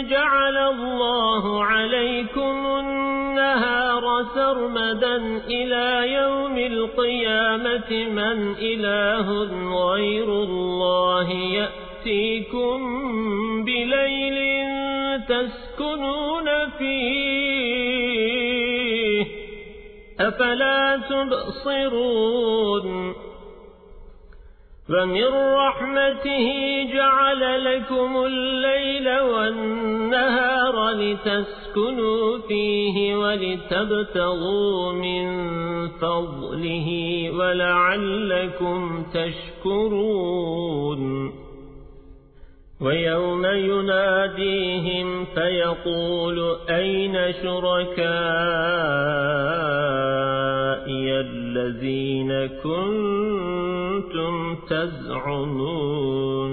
جعل الله عليكم النهار سرمدا إلى يوم القيامة من إله غير الله يأتيكم بليل تسكنون فيه أفلا تبصرون فمن رحمته جعل لكم الليل لتسكنوا فيه ولتبتغوا من فضله ولعلكم تشكرون. ويوم يناديهم فيقول أين شركائي الذين كنتم تزعمون؟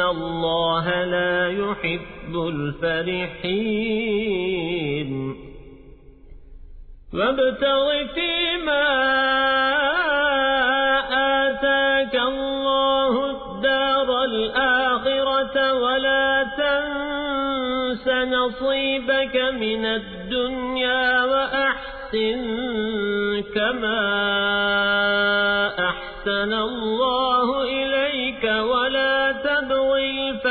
الله لا يحب الفرحين وابتغ فيما آتاك الله الدار الآخرة ولا تنس نصيبك من الدنيا وأحسن كما أحسن الله إليك ولا تبغي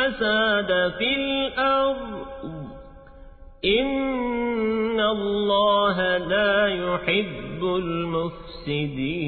الفساد في الأرض إن الله لا يحب المفسدين